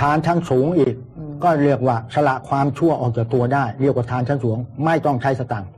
ทานชั้นสูงอีก ก็เรียกว่าสละความชั่วออกจากตัวได้ เรียกว่าทานชั้นสูง ไม่ต้องใช้สตังค์